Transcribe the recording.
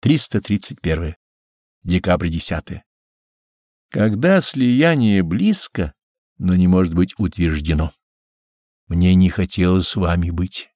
331. Декабрь 10. Когда слияние близко, но не может быть утверждено. Мне не хотелось с вами быть.